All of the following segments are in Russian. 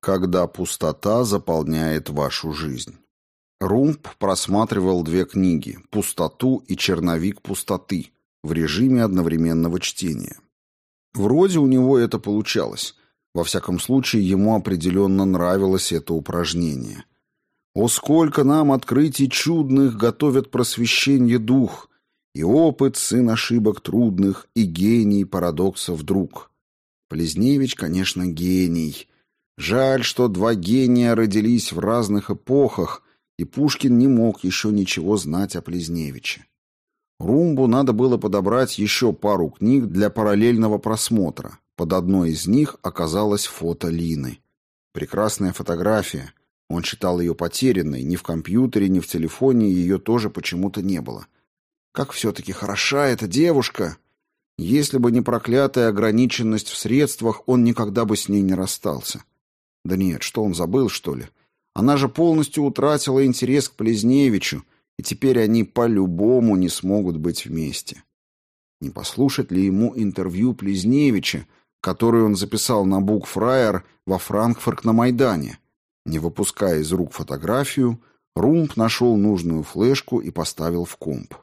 Когда пустота заполняет вашу жизнь. Румб просматривал две книги «Пустоту» и «Черновик пустоты» в режиме одновременного чтения. Вроде у него это получалось. Во всяком случае, ему определенно нравилось это упражнение. «О, сколько нам открытий чудных готовят просвещение дух, и опыт сын ошибок трудных, и гений парадоксов друг». Плезневич, конечно, гений, Жаль, что два гения родились в разных эпохах, и Пушкин не мог еще ничего знать о Плезневиче. Румбу надо было подобрать еще пару книг для параллельного просмотра. Под одной из них оказалось фото Лины. Прекрасная фотография. Он считал ее потерянной, ни в компьютере, ни в телефоне ее тоже почему-то не было. Как все-таки хороша эта девушка! Если бы не проклятая ограниченность в средствах, он никогда бы с ней не расстался. Да нет, что он забыл, что ли? Она же полностью утратила интерес к Плезневичу, и теперь они по-любому не смогут быть вместе. Не послушать ли ему интервью Плезневича, которое он записал на букфрайер во Франкфурт на Майдане? Не выпуская из рук фотографию, Румп нашел нужную флешку и поставил в комп.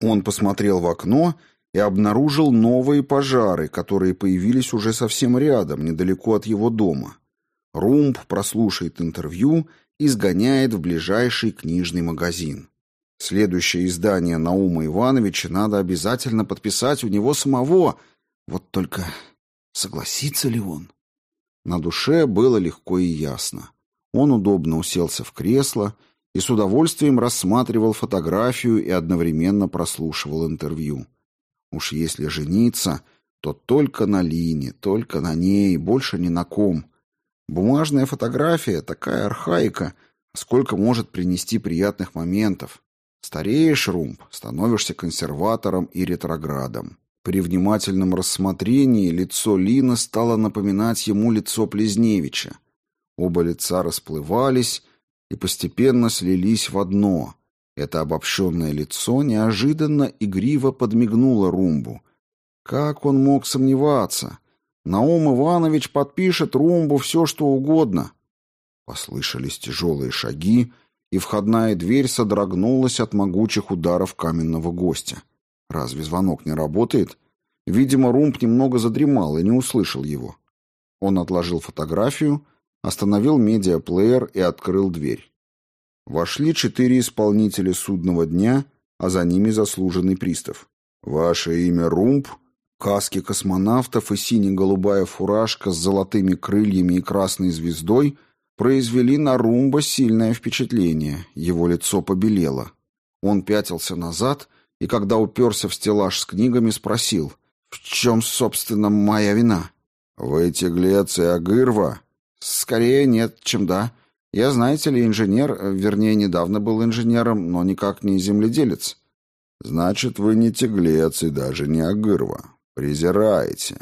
Он посмотрел в окно и обнаружил новые пожары, которые появились уже совсем рядом, недалеко от его дома. Румб прослушает интервью и сгоняет в ближайший книжный магазин. Следующее издание Наума Ивановича надо обязательно подписать у него самого. Вот только согласится ли он? На душе было легко и ясно. Он удобно уселся в кресло и с удовольствием рассматривал фотографию и одновременно прослушивал интервью. Уж если жениться, то только на Лине, только на ней, больше ни на ком. Бумажная фотография — такая архаика, сколько может принести приятных моментов. Стареешь, Румб, становишься консерватором и ретроградом. При внимательном рассмотрении лицо Лины стало напоминать ему лицо Плезневича. Оба лица расплывались и постепенно слились в одно. Это обобщенное лицо неожиданно игриво подмигнуло Румбу. Как он мог сомневаться? Наум Иванович подпишет Румбу все, что угодно. Послышались тяжелые шаги, и входная дверь содрогнулась от могучих ударов каменного гостя. Разве звонок не работает? Видимо, Румб немного задремал и не услышал его. Он отложил фотографию, остановил медиаплеер и открыл дверь. Вошли четыре исполнителя судного дня, а за ними заслуженный пристав. «Ваше имя Румб?» Каски космонавтов и сине-голубая фуражка с золотыми крыльями и красной звездой произвели на Румба сильное впечатление. Его лицо побелело. Он пятился назад и, когда уперся в стеллаж с книгами, спросил, «В чем, собственно, моя вина?» «Вы теглец и агырва?» «Скорее нет, чем да. Я, знаете ли, инженер, вернее, недавно был инженером, но никак не земледелец». «Значит, вы не теглец и даже не агырва. Презираете.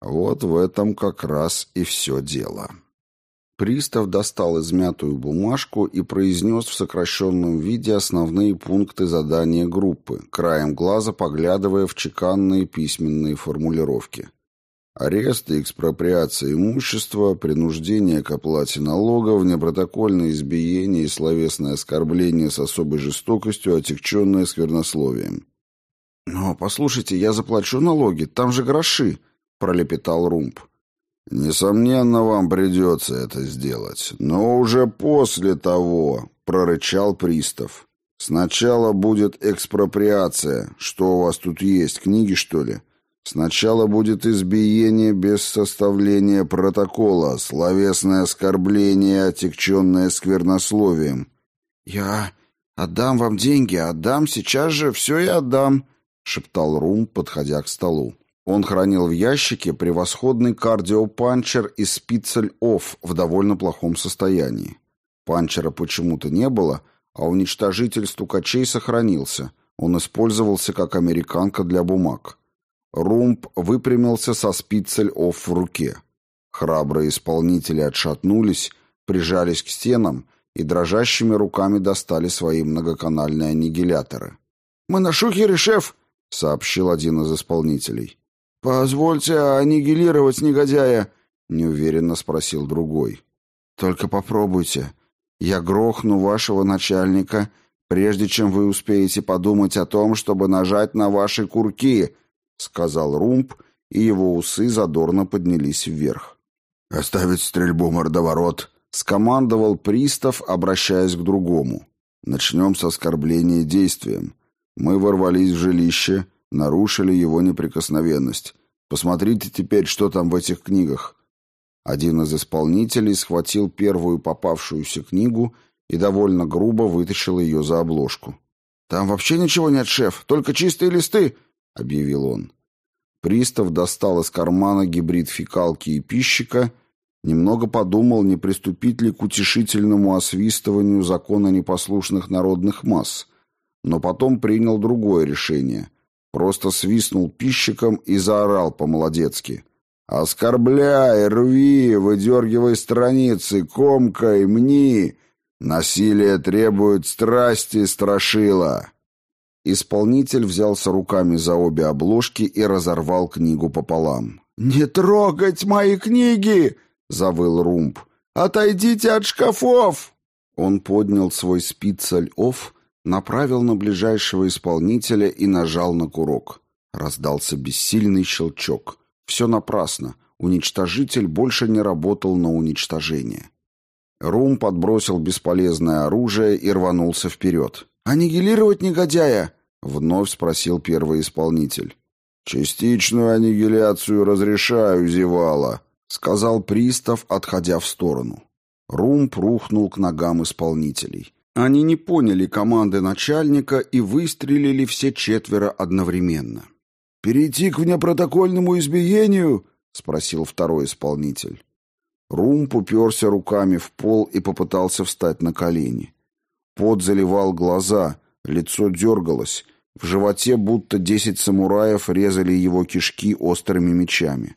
Вот в этом как раз и все дело. Пристав достал измятую бумажку и произнес в сокращенном виде основные пункты задания группы, краем глаза поглядывая в чеканные письменные формулировки. Арест и экспроприация имущества, принуждение к оплате налогов, непротокольное избиение и словесное оскорбление с особой жестокостью, отягченное сквернословием. «Но, послушайте, я заплачу налоги, там же гроши», — пролепетал Румб. «Несомненно, вам придется это сделать, но уже после того», — прорычал пристав. «Сначала будет экспроприация. Что у вас тут есть, книги, что ли? Сначала будет избиение без составления протокола, словесное оскорбление, отягченное сквернословием». «Я отдам вам деньги, отдам, сейчас же все и отдам», шептал Рум, подходя к столу. Он хранил в ящике превосходный кардиопанчер из спицель-офф в довольно плохом состоянии. Панчера почему-то не было, а уничтожитель стукачей сохранился. Он использовался как американка для бумаг. Румб выпрямился со спицель-офф в руке. Храбрые исполнители отшатнулись, прижались к стенам и дрожащими руками достали свои многоканальные аннигиляторы. «Мы на шухере, шеф!» — сообщил один из исполнителей. «Позвольте аннигилировать негодяя», — неуверенно спросил другой. Только попробуйте. Я грохну вашего начальника, прежде чем вы успеете подумать о том, чтобы нажать на ваши курки, сказал Румб, и его усы задорно поднялись вверх. Оставить стрельбу мордоворот, скомандовал пристав, обращаясь к другому. Начнем с оскорбления действием. Мы ворвались в жилище, нарушили его неприкосновенность. Посмотрите теперь, что там в этих книгах. Один из исполнителей схватил первую попавшуюся книгу и довольно грубо вытащил ее за обложку. «Там вообще ничего нет, шеф, только чистые листы», — объявил он. Пристав достал из кармана гибрид фекалки и пищика, немного подумал, не приступить ли к утешительному освистыванию закона непослушных народных масс, но потом принял другое решение. Просто свистнул пищиком и заорал по-молодецки. Оскорбляй, рви, выдергивай страницы, комкай, мни. Насилие требует страсти, страшила. Исполнитель взялся руками за обе обложки и разорвал книгу пополам. «Не трогать мои книги!» — завыл Румб. «Отойдите от шкафов!» Он поднял свой спицель-офф, направил на ближайшего исполнителя и нажал на курок. Раздался бессильный щелчок. Все напрасно. Уничтожитель больше не работал на уничтожение. Рум подбросил бесполезное оружие и рванулся вперед. «Аннигилировать негодяя?» — вновь спросил первый исполнитель. «Частичную аннигиляцию разрешаю, зевала», — сказал пристав, отходя в сторону. Рум рухнул к ногам исполнителей. Они не поняли команды начальника и выстрелили все четверо одновременно. «Перейти к внепротокольному избиению?» — спросил второй исполнитель. Румп уперся руками в пол и попытался встать на колени. Пот заливал глаза, лицо дергалось, в животе будто десять самураев резали его кишки острыми мечами.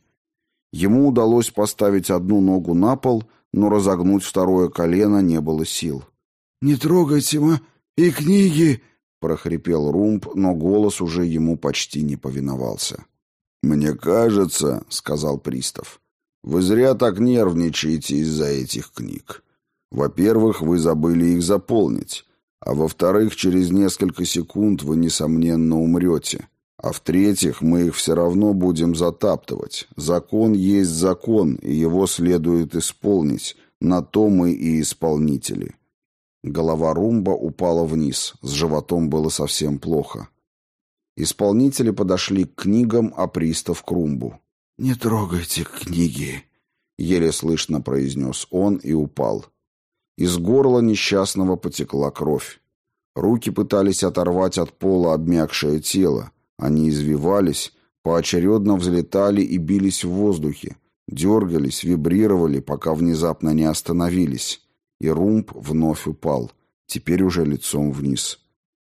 Ему удалось поставить одну ногу на пол, но разогнуть второе колено не было сил. «Не трогайте, ма, и книги!» прохрипел Румб, но голос уже ему почти не повиновался. Мне кажется, сказал пристав. Вы зря так нервничаете из-за этих книг. Во-первых, вы забыли их заполнить, а во-вторых, через несколько секунд вы несомненно умрете. А в-третьих, мы их все равно будем затаптывать. Закон есть закон, и его следует исполнить. На то мы и исполнители. Голова Румба упала вниз, с животом было совсем плохо. Исполнители подошли к книгам, а пристав к Румбу. «Не трогайте книги», — еле слышно произнес он и упал. Из горла несчастного потекла кровь. Руки пытались оторвать от пола обмякшее тело. Они извивались, поочередно взлетали и бились в воздухе, дергались, вибрировали, пока внезапно не остановились и румб вновь упал, теперь уже лицом вниз.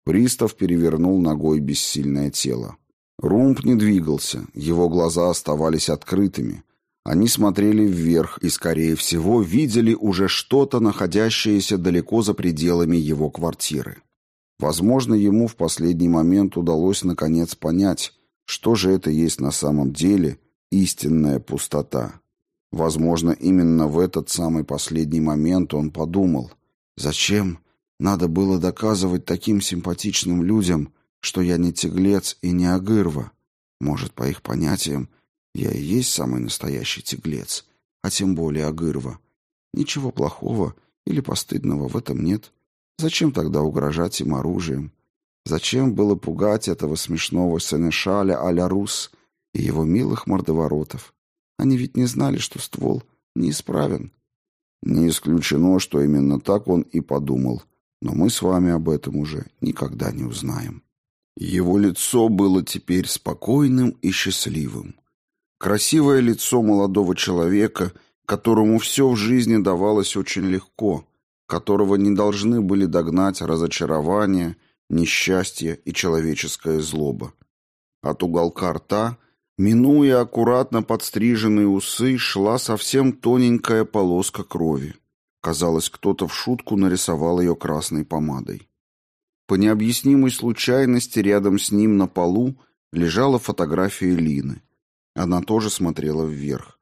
Пристав перевернул ногой бессильное тело. Румб не двигался, его глаза оставались открытыми. Они смотрели вверх и, скорее всего, видели уже что-то, находящееся далеко за пределами его квартиры. Возможно, ему в последний момент удалось наконец понять, что же это есть на самом деле истинная пустота. Возможно, именно в этот самый последний момент он подумал, зачем надо было доказывать таким симпатичным людям, что я не тиглец и не агырва. Может, по их понятиям, я и есть самый настоящий тиглец, а тем более агырва. Ничего плохого или постыдного в этом нет. Зачем тогда угрожать им оружием? Зачем было пугать этого смешного сенешаля а-ля Рус и его милых мордоворотов? Они ведь не знали, что ствол неисправен. Не исключено, что именно так он и подумал, но мы с вами об этом уже никогда не узнаем. Его лицо было теперь спокойным и счастливым. Красивое лицо молодого человека, которому все в жизни давалось очень легко, которого не должны были догнать разочарование, несчастье и человеческая злоба. От уголка рта Минуя аккуратно подстриженные усы, шла совсем тоненькая полоска крови. Казалось, кто-то в шутку нарисовал ее красной помадой. По необъяснимой случайности рядом с ним на полу лежала фотография Лины. Она тоже смотрела вверх.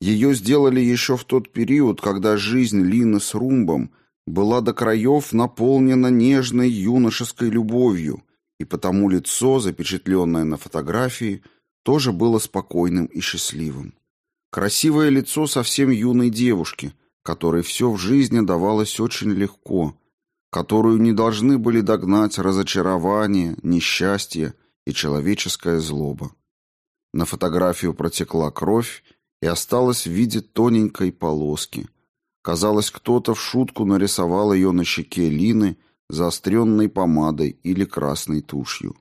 Ее сделали еще в тот период, когда жизнь Лины с Румбом была до краев наполнена нежной юношеской любовью, и потому лицо, запечатленное на фотографии, тоже было спокойным и счастливым. Красивое лицо совсем юной девушки, которой все в жизни давалось очень легко, которую не должны были догнать разочарование, несчастье и человеческая злоба. На фотографию протекла кровь и осталась в виде тоненькой полоски. Казалось, кто-то в шутку нарисовал ее на щеке Лины заостренной помадой или красной тушью.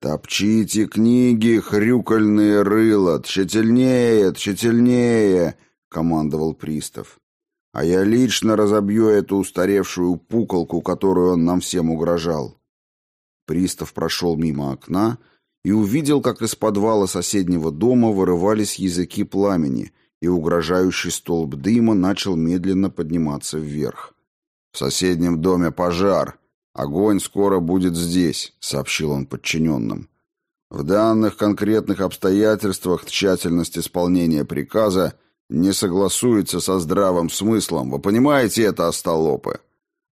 «Топчите книги, хрюкальные рыла! Тщательнее, тщательнее!» — командовал пристав. «А я лично разобью эту устаревшую пуколку, которую он нам всем угрожал». Пристав прошел мимо окна и увидел, как из подвала соседнего дома вырывались языки пламени, и угрожающий столб дыма начал медленно подниматься вверх. «В соседнем доме пожар. Огонь скоро будет здесь», — сообщил он подчиненным. «В данных конкретных обстоятельствах тщательность исполнения приказа не согласуется со здравым смыслом. Вы понимаете это, остолопы?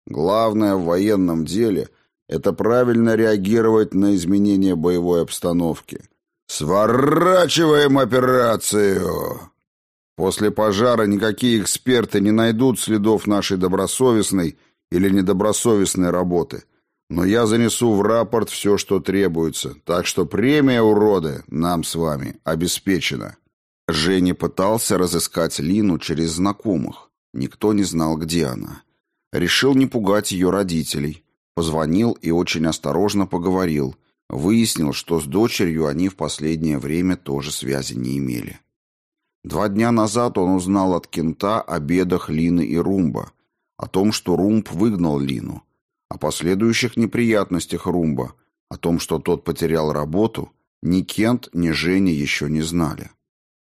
Главное в военном деле — это правильно реагировать на изменения боевой обстановки. Сворачиваем операцию!» После пожара никакие эксперты не найдут следов нашей добросовестной или недобросовестной работы. Но я занесу в рапорт все, что требуется. Так что премия, уроды, нам с вами обеспечена. Женя пытался разыскать Лину через знакомых. Никто не знал, где она. Решил не пугать ее родителей. Позвонил и очень осторожно поговорил. Выяснил, что с дочерью они в последнее время тоже связи не имели. Два дня назад он узнал от Кента о бедах Лины и Румба, о том, что Румб выгнал Лину, о последующих неприятностях Румба, о том, что тот потерял работу, ни Кент, ни Женя еще не знали.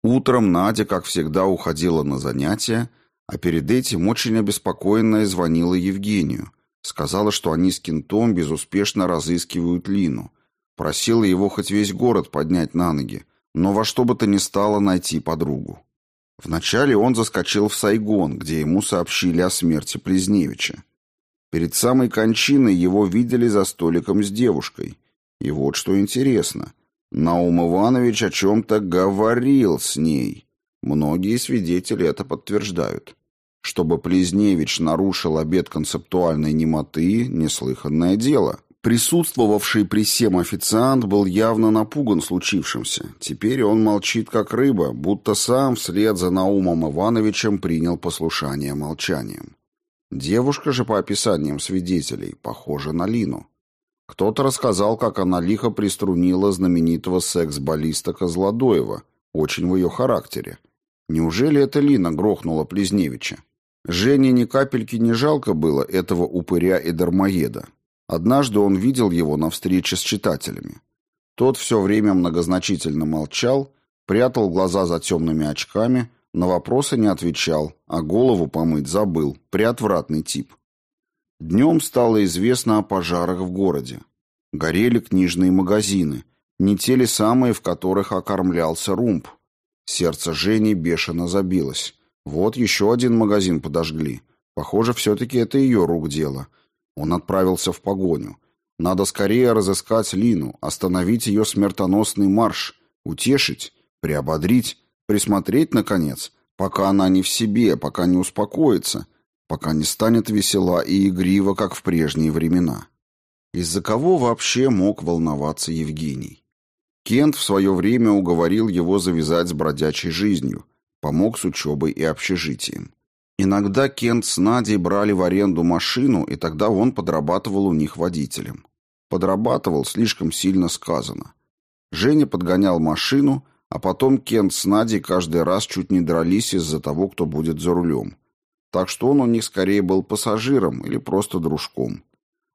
Утром Надя, как всегда, уходила на занятия, а перед этим очень обеспокоенная звонила Евгению, сказала, что они с Кентом безуспешно разыскивают Лину, просила его хоть весь город поднять на ноги, но во что бы то ни стало найти подругу. Вначале он заскочил в Сайгон, где ему сообщили о смерти Плезневича. Перед самой кончиной его видели за столиком с девушкой. И вот что интересно. Наум Иванович о чем-то говорил с ней. Многие свидетели это подтверждают. Чтобы Плезневич нарушил обет концептуальной немоты – неслыханное дело. Присутствовавший при всем официант был явно напуган случившимся. Теперь он молчит как рыба, будто сам вслед за Наумом Ивановичем принял послушание молчанием. Девушка же по описаниям свидетелей похожа на Лину. Кто-то рассказал, как она лихо приструнила знаменитого секс-баллиста Козлодоева, очень в ее характере. Неужели это Лина грохнула Плезневича? Жене ни капельки не жалко было этого упыря и дармоеда. Однажды он видел его на встрече с читателями. Тот все время многозначительно молчал, прятал глаза за темными очками, на вопросы не отвечал, а голову помыть забыл. Приотвратный тип. Днем стало известно о пожарах в городе. Горели книжные магазины, не те ли самые, в которых окормлялся румб. Сердце Жени бешено забилось. Вот еще один магазин подожгли. Похоже, все-таки это ее рук дело — он отправился в погоню. Надо скорее разыскать Лину, остановить ее смертоносный марш, утешить, приободрить, присмотреть, наконец, пока она не в себе, пока не успокоится, пока не станет весела и игрива, как в прежние времена. Из-за кого вообще мог волноваться Евгений? Кент в свое время уговорил его завязать с бродячей жизнью, помог с учебой и общежитием. Иногда Кент с Надей брали в аренду машину, и тогда он подрабатывал у них водителем. Подрабатывал слишком сильно сказано. Женя подгонял машину, а потом Кент с Надей каждый раз чуть не дрались из-за того, кто будет за рулем. Так что он у них скорее был пассажиром или просто дружком.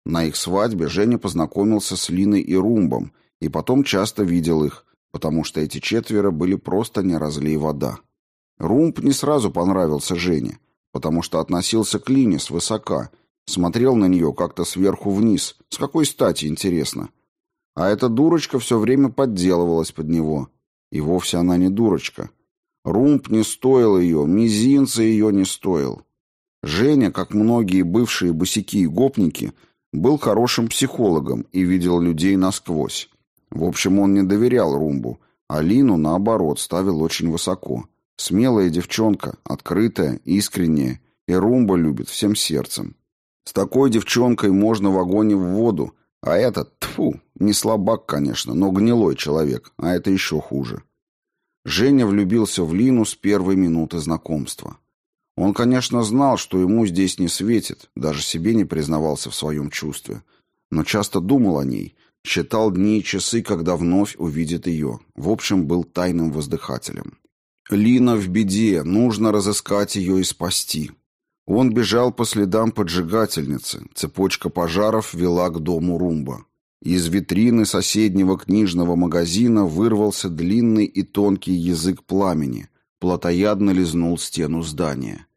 На их свадьбе Женя познакомился с Линой и Румбом, и потом часто видел их, потому что эти четверо были просто не разлей вода. Румб не сразу понравился Жене, потому что относился к Лине свысока, смотрел на нее как-то сверху вниз. С какой стати, интересно? А эта дурочка все время подделывалась под него. И вовсе она не дурочка. Румб не стоил ее, мизинца ее не стоил. Женя, как многие бывшие босяки и гопники, был хорошим психологом и видел людей насквозь. В общем, он не доверял Румбу, а Лину, наоборот, ставил очень высоко. Смелая девчонка, открытая, искренняя, и Румба любит всем сердцем. С такой девчонкой можно в огонь и в воду, а этот, тфу, не слабак, конечно, но гнилой человек, а это еще хуже. Женя влюбился в Лину с первой минуты знакомства. Он, конечно, знал, что ему здесь не светит, даже себе не признавался в своем чувстве, но часто думал о ней, считал дни и часы, когда вновь увидит ее. В общем, был тайным воздыхателем. Лина в беде, нужно разыскать ее и спасти. Он бежал по следам поджигательницы, цепочка пожаров вела к дому Румба. Из витрины соседнего книжного магазина вырвался длинный и тонкий язык пламени, плотоядно лизнул стену здания.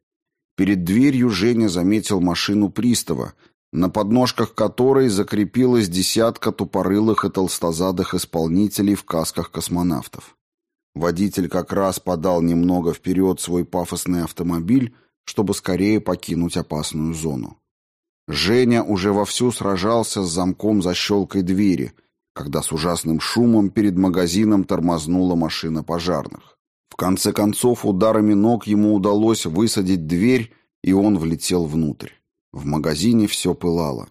Перед дверью Женя заметил машину пристава, на подножках которой закрепилась десятка тупорылых и толстозадых исполнителей в касках космонавтов. Водитель как раз подал немного вперед свой пафосный автомобиль, чтобы скорее покинуть опасную зону. Женя уже вовсю сражался с замком защелкой двери, когда с ужасным шумом перед магазином тормознула машина пожарных. В конце концов, ударами ног ему удалось высадить дверь, и он влетел внутрь. В магазине все пылало.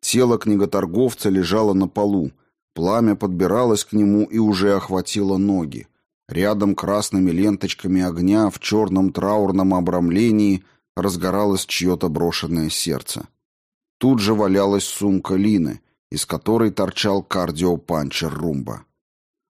Тело книготорговца лежало на полу, пламя подбиралось к нему и уже охватило ноги. Рядом красными ленточками огня в черном траурном обрамлении разгоралось чье-то брошенное сердце. Тут же валялась сумка Лины, из которой торчал кардиопанчер Румба.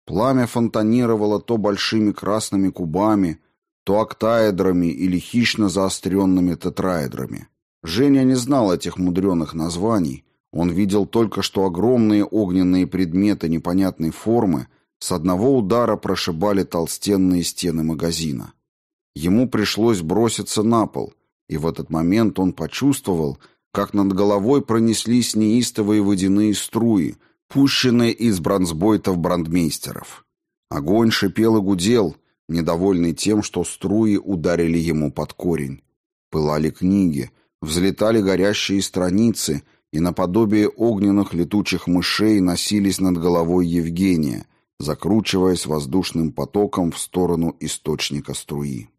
Пламя фонтанировало то большими красными кубами, то октаэдрами или хищно заостренными тетраэдрами. Женя не знал этих мудреных названий, он видел только, что огромные огненные предметы непонятной формы с одного удара прошибали толстенные стены магазина. Ему пришлось броситься на пол, и в этот момент он почувствовал, как над головой пронеслись неистовые водяные струи, пущенные из бронзбойтов брандмейстеров. Огонь шипел и гудел, недовольный тем, что струи ударили ему под корень. Пылали книги, взлетали горящие страницы, и наподобие огненных летучих мышей носились над головой Евгения, закручиваясь воздушным потоком в сторону источника струи.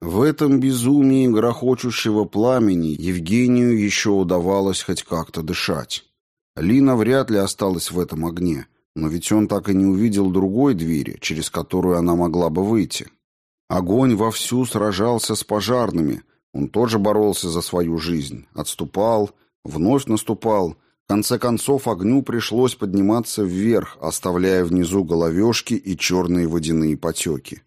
В этом безумии грохочущего пламени Евгению еще удавалось хоть как-то дышать. Лина вряд ли осталась в этом огне, но ведь он так и не увидел другой двери, через которую она могла бы выйти. Огонь вовсю сражался с пожарными, он тоже боролся за свою жизнь, отступал, вновь наступал. Конце концов огню пришлось подниматься вверх, оставляя внизу головешки и черные водяные потеки.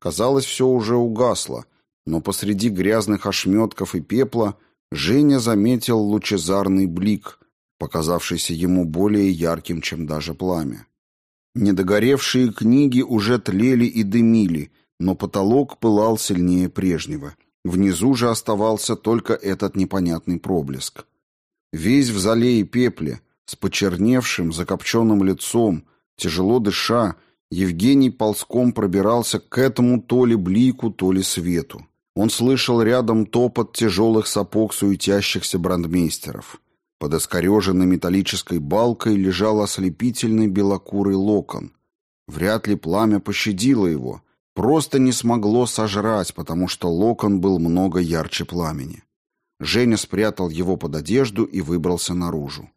Казалось, все уже угасло, но посреди грязных ошметков и пепла Женя заметил лучезарный блик, показавшийся ему более ярким, чем даже пламя. Недогоревшие книги уже тлели и дымили, но потолок пылал сильнее прежнего. Внизу же оставался только этот непонятный проблеск. Весь в зале и пепле, с почерневшим, закопченным лицом, тяжело дыша, Евгений ползком пробирался к этому то ли блику, то ли свету. Он слышал рядом топот тяжелых сапог суетящихся брандмейстеров. Под искореженной металлической балкой лежал ослепительный белокурый локон. Вряд ли пламя пощадило его, просто не смогло сожрать, потому что локон был много ярче пламени. Женя спрятал его под одежду и выбрался наружу.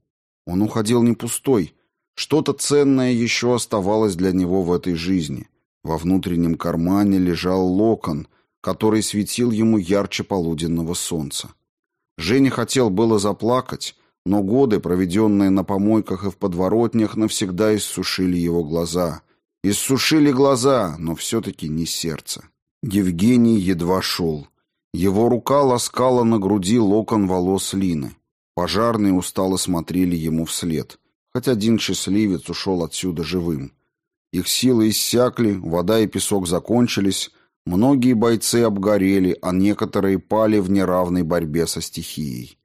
Он уходил не пустой. Что-то ценное еще оставалось для него в этой жизни. Во внутреннем кармане лежал локон, который светил ему ярче полуденного солнца. Женя хотел было заплакать, но годы, проведенные на помойках и в подворотнях, навсегда иссушили его глаза. Иссушили глаза, но все-таки не сердце. Евгений едва шел. Его рука ласкала на груди локон волос Лины. Пожарные устало смотрели ему вслед. Хоть один счастливец ушел отсюда живым. Их силы иссякли, вода и песок закончились, многие бойцы обгорели, а некоторые пали в неравной борьбе со стихией.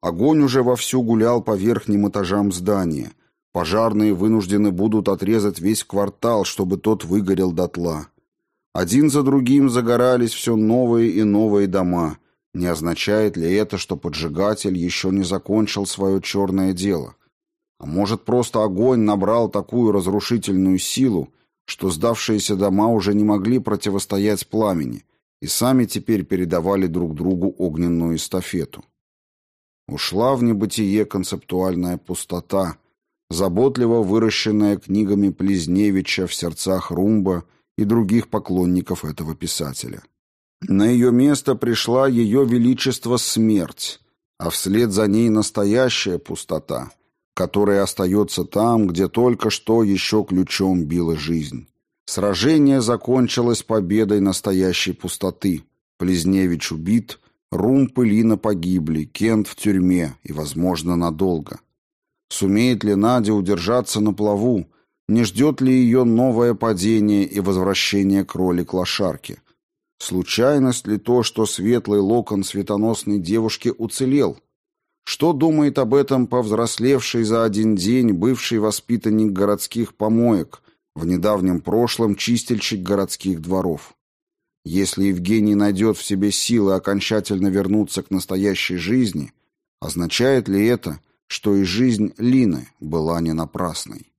Огонь уже вовсю гулял по верхним этажам здания. Пожарные вынуждены будут отрезать весь квартал, чтобы тот выгорел дотла. Один за другим загорались все новые и новые дома. Не означает ли это, что поджигатель еще не закончил свое черное дело? А может, просто огонь набрал такую разрушительную силу, что сдавшиеся дома уже не могли противостоять пламени и сами теперь передавали друг другу огненную эстафету. Ушла в небытие концептуальная пустота, заботливо выращенная книгами Плезневича в сердцах Румба и других поклонников этого писателя. На ее место пришла ее величество смерть, а вслед за ней настоящая пустота, которая остается там, где только что еще ключом била жизнь. Сражение закончилось победой настоящей пустоты. Плезневич убит, Румп и Лина погибли, Кент в тюрьме и, возможно, надолго. Сумеет ли Надя удержаться на плаву? Не ждет ли ее новое падение и возвращение к роли клошарки? Случайность ли то, что светлый локон светоносной девушки уцелел? Что думает об этом повзрослевший за один день бывший воспитанник городских помоек, в недавнем прошлом чистильщик городских дворов? Если Евгений найдет в себе силы окончательно вернуться к настоящей жизни, означает ли это, что и жизнь Лины была не напрасной?